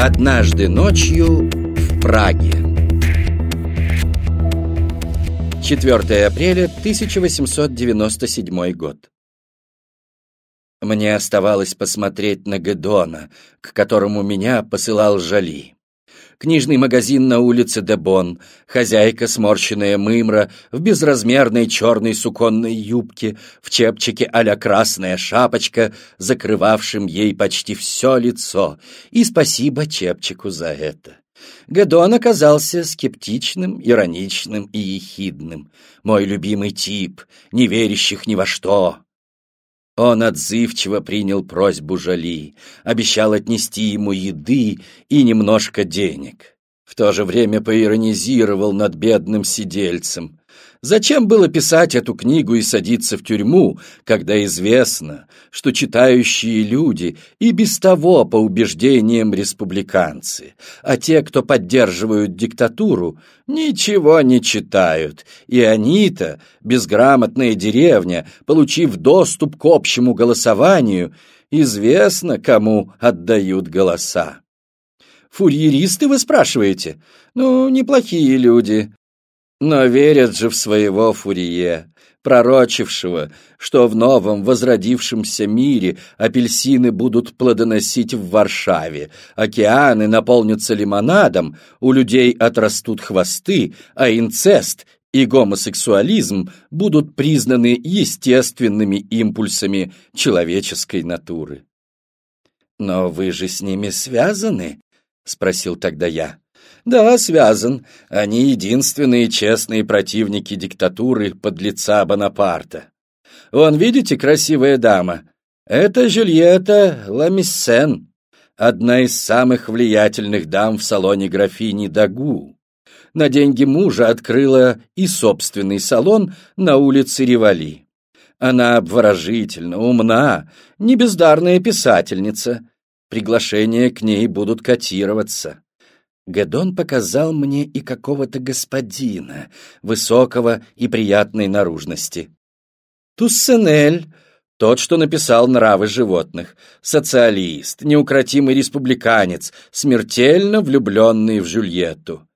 Однажды ночью в Праге. 4 апреля 1897 год. Мне оставалось посмотреть на Гедона, к которому меня посылал Жали книжный магазин на улице Дебон, хозяйка сморщенная мымра в безразмерной черной суконной юбке, в чепчике а красная шапочка, закрывавшим ей почти все лицо, и спасибо чепчику за это. Гадон оказался скептичным, ироничным и ехидным. Мой любимый тип, не верящих ни во что. Он отзывчиво принял просьбу Жали, обещал отнести ему еды и немножко денег. В то же время поиронизировал над бедным сидельцем, Зачем было писать эту книгу и садиться в тюрьму, когда известно, что читающие люди и без того по убеждениям республиканцы, а те, кто поддерживают диктатуру, ничего не читают, и они-то, безграмотная деревня, получив доступ к общему голосованию, известно, кому отдают голоса. Фурьеристы, вы спрашиваете? Ну, неплохие люди. Но верят же в своего Фурье, пророчившего, что в новом возродившемся мире апельсины будут плодоносить в Варшаве, океаны наполнятся лимонадом, у людей отрастут хвосты, а инцест и гомосексуализм будут признаны естественными импульсами человеческой натуры. «Но вы же с ними связаны?» — спросил тогда я. Да, связан. Они единственные честные противники диктатуры под лица Бонапарта. Вон, видите, красивая дама? Это Жюльетта Ламиссен, одна из самых влиятельных дам в салоне графини Дагу. На деньги мужа открыла и собственный салон на улице Ривали. Она обворожительна, умна, небездарная писательница. Приглашения к ней будут котироваться. Гедон показал мне и какого-то господина, высокого и приятной наружности. Туссенель, тот, что написал «Нравы животных», социалист, неукротимый республиканец, смертельно влюбленный в Жюльетту.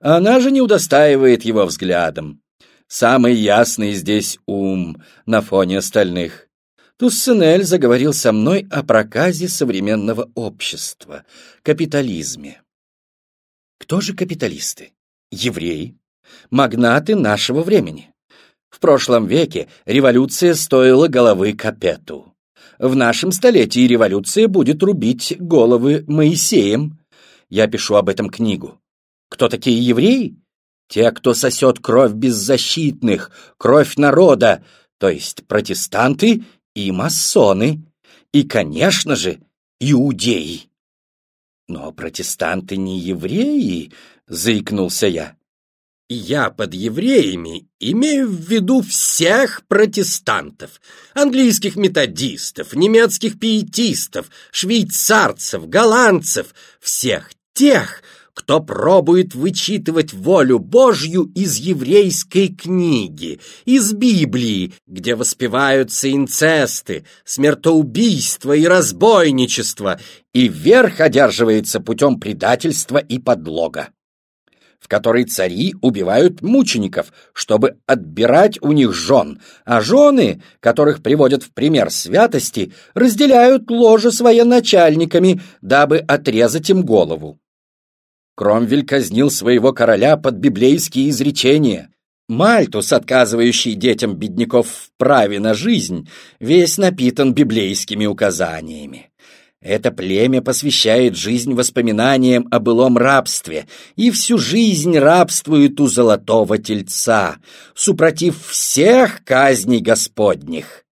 Она же не удостаивает его взглядом. Самый ясный здесь ум на фоне остальных. Туссенель заговорил со мной о проказе современного общества, капитализме. Кто же капиталисты? Евреи. Магнаты нашего времени. В прошлом веке революция стоила головы Капету. В нашем столетии революция будет рубить головы Моисеем. Я пишу об этом книгу. Кто такие евреи? Те, кто сосет кровь беззащитных, кровь народа, то есть протестанты и масоны. И, конечно же, иудеи. «Но протестанты не евреи», — заикнулся я. Я под евреями имею в виду всех протестантов, английских методистов, немецких пиетистов, швейцарцев, голландцев, всех тех, кто пробует вычитывать волю Божью из еврейской книги, из Библии, где воспеваются инцесты, смертоубийство и разбойничество, и верх одерживается путем предательства и подлога в которой цари убивают мучеников, чтобы отбирать у них жен, а жены, которых приводят в пример святости, разделяют ложе с военачальниками, дабы отрезать им голову. Кромвель казнил своего короля под библейские изречения. Мальтус, отказывающий детям бедняков в праве на жизнь, весь напитан библейскими указаниями. Это племя посвящает жизнь воспоминаниям о былом рабстве и всю жизнь рабствует у золотого тельца, супротив всех казней господних.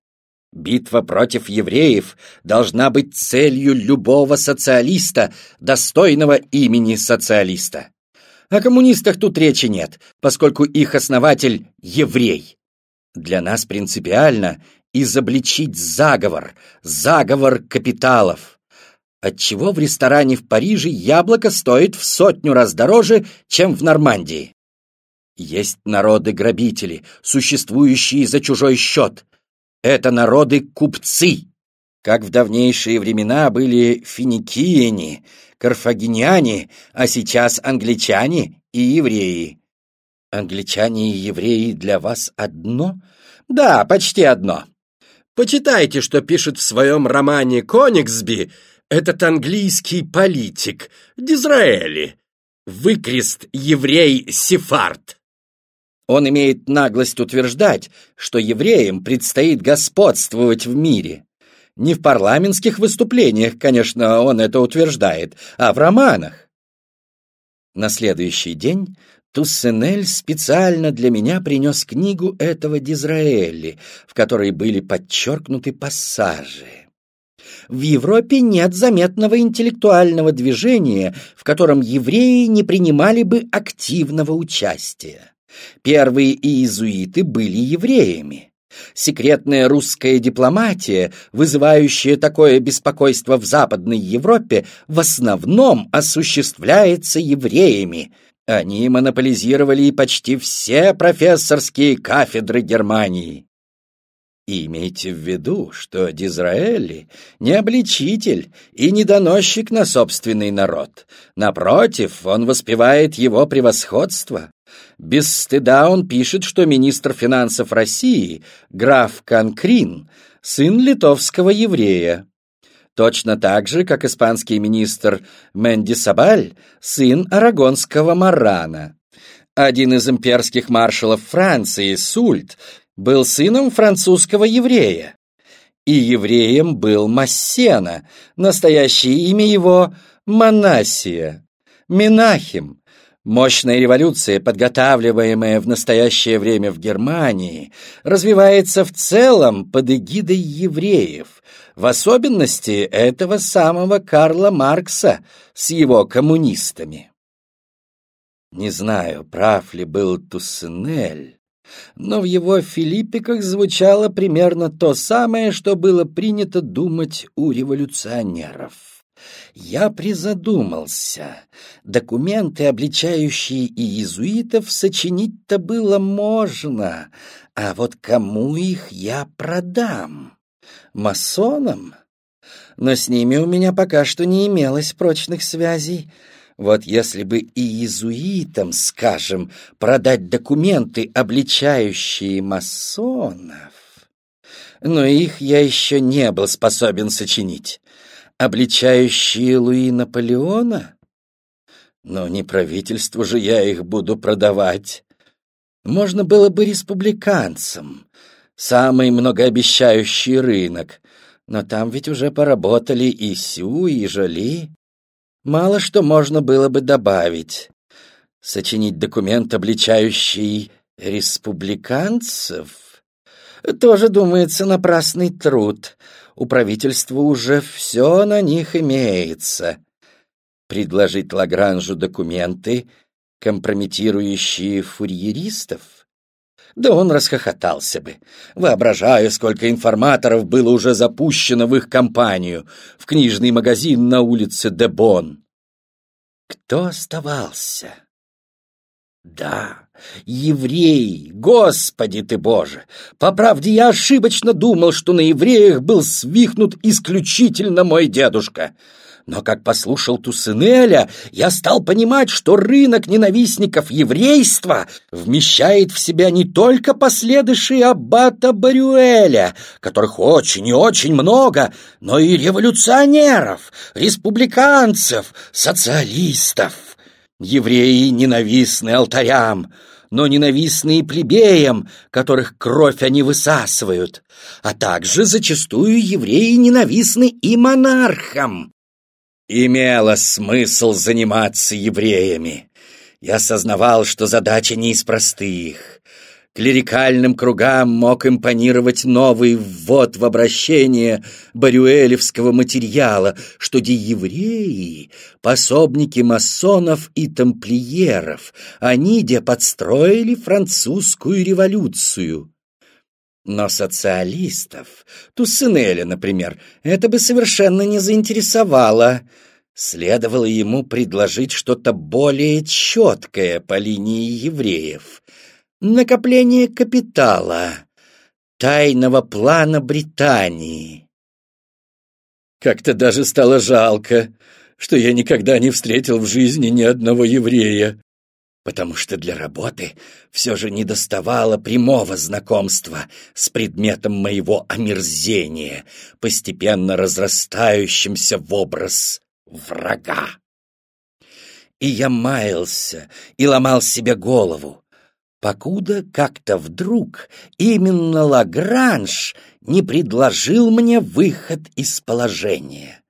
Битва против евреев должна быть целью любого социалиста, достойного имени социалиста. О коммунистах тут речи нет, поскольку их основатель – еврей. Для нас принципиально изобличить заговор, заговор капиталов. Отчего в ресторане в Париже яблоко стоит в сотню раз дороже, чем в Нормандии? Есть народы-грабители, существующие за чужой счет – это народы-купцы, как в давнейшие времена были финикияне, карфагеняне, а сейчас англичане и евреи. Англичане и евреи для вас одно? Да, почти одно. Почитайте, что пишет в своем романе Кониксби этот английский политик Дизраэли, выкрест еврей-сефард. Он имеет наглость утверждать, что евреям предстоит господствовать в мире. Не в парламентских выступлениях, конечно, он это утверждает, а в романах. На следующий день Туссенель специально для меня принес книгу этого Дизраэли, в которой были подчеркнуты пассажи. В Европе нет заметного интеллектуального движения, в котором евреи не принимали бы активного участия. Первые иезуиты были евреями. Секретная русская дипломатия, вызывающая такое беспокойство в Западной Европе, в основном осуществляется евреями. Они монополизировали почти все профессорские кафедры Германии. Имейте в виду, что Дизраэли не обличитель и не доносчик на собственный народ. Напротив, он воспевает его превосходство. Без стыда он пишет, что министр финансов России, граф Конкрин, сын литовского еврея. Точно так же, как испанский министр Менди Сабаль, сын арагонского Марана. Один из имперских маршалов Франции, Сульт, был сыном французского еврея. И евреем был Массена, настоящее имя его Манасия. Менахим, Мощная революция, подготавливаемая в настоящее время в Германии, развивается в целом под эгидой евреев, в особенности этого самого Карла Маркса с его коммунистами. Не знаю, прав ли был Туссенель, но в его филиппиках звучало примерно то самое, что было принято думать у революционеров. Я призадумался. Документы, обличающие иезуитов, сочинить-то было можно, а вот кому их я продам? Масонам? Но с ними у меня пока что не имелось прочных связей. Вот если бы и иезуитам, скажем, продать документы, обличающие масонов... Но их я еще не был способен сочинить. Обличающие Луи Наполеона? Но не правительству же я их буду продавать. Можно было бы республиканцам. Самый многообещающий рынок. Но там ведь уже поработали и Сю, и Жоли. Мало что можно было бы добавить. Сочинить документ, обличающий республиканцев, тоже, думается, напрасный труд. У правительства уже все на них имеется. Предложить Лагранжу документы, компрометирующие фурьеристов? Да он расхохотался бы. Воображаю, сколько информаторов было уже запущено в их компанию, в книжный магазин на улице Дебон. Кто оставался? Да, евреи, господи ты боже! По правде, я ошибочно думал, что на евреях был свихнут исключительно мой дедушка. Но как послушал Тусенеля, я стал понимать, что рынок ненавистников еврейства вмещает в себя не только последующие аббата Барюэля, которых очень и очень много, но и революционеров, республиканцев, социалистов. Евреи ненавистны алтарям, но ненавистны и плебеям, которых кровь они высасывают, а также зачастую евреи ненавистны и монархам. Имело смысл заниматься евреями. Я осознавал, что задача не из простых. Клерикальным кругам мог импонировать новый ввод в обращение барюэлевского материала, что де евреи — пособники масонов и тамплиеров, они де подстроили французскую революцию. Но социалистов, Туссенеля, например, это бы совершенно не заинтересовало. Следовало ему предложить что-то более четкое по линии евреев — накопление капитала, тайного плана Британии. Как-то даже стало жалко. что я никогда не встретил в жизни ни одного еврея, потому что для работы все же не доставало прямого знакомства с предметом моего омерзения, постепенно разрастающимся в образ врага. И я маялся и ломал себе голову, покуда как-то вдруг именно Лагранж не предложил мне выход из положения.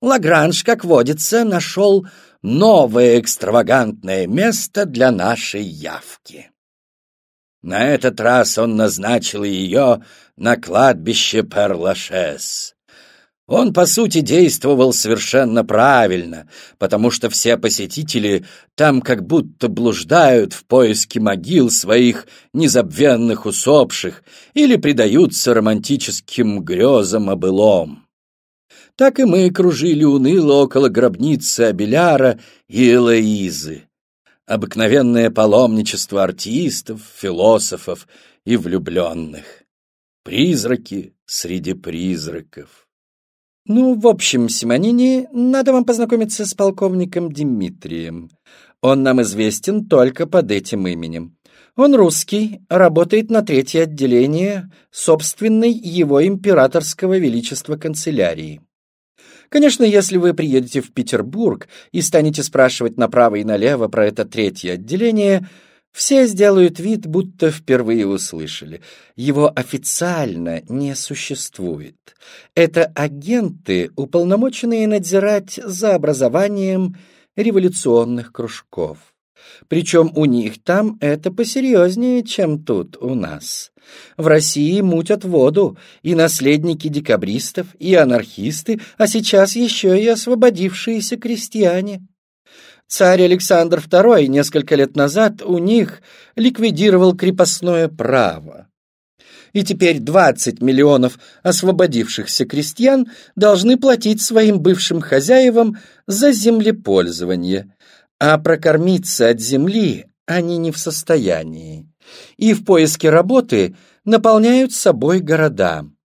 Лагранж, как водится, нашел новое экстравагантное место для нашей явки. На этот раз он назначил ее на кладбище Перлашес. Он, по сути, действовал совершенно правильно, потому что все посетители там как будто блуждают в поиске могил своих незабвенных усопших или предаются романтическим грезам о былом. Так и мы кружили уныло около гробницы Абеляра и Элоизы. Обыкновенное паломничество артистов, философов и влюбленных. Призраки среди призраков. Ну, в общем, Симонини, надо вам познакомиться с полковником Дмитрием. Он нам известен только под этим именем. Он русский, работает на третье отделение собственной его императорского величества канцелярии. Конечно, если вы приедете в Петербург и станете спрашивать направо и налево про это третье отделение – все сделают вид, будто впервые услышали. Его официально не существует. Это агенты, уполномоченные надзирать за образованием революционных кружков. Причем у них там это посерьезнее, чем тут у нас. В России мутят воду и наследники декабристов, и анархисты, а сейчас еще и освободившиеся крестьяне. Царь Александр II несколько лет назад у них ликвидировал крепостное право. И теперь 20 миллионов освободившихся крестьян должны платить своим бывшим хозяевам за землепользование, а прокормиться от земли они не в состоянии. И в поиске работы наполняют собой города –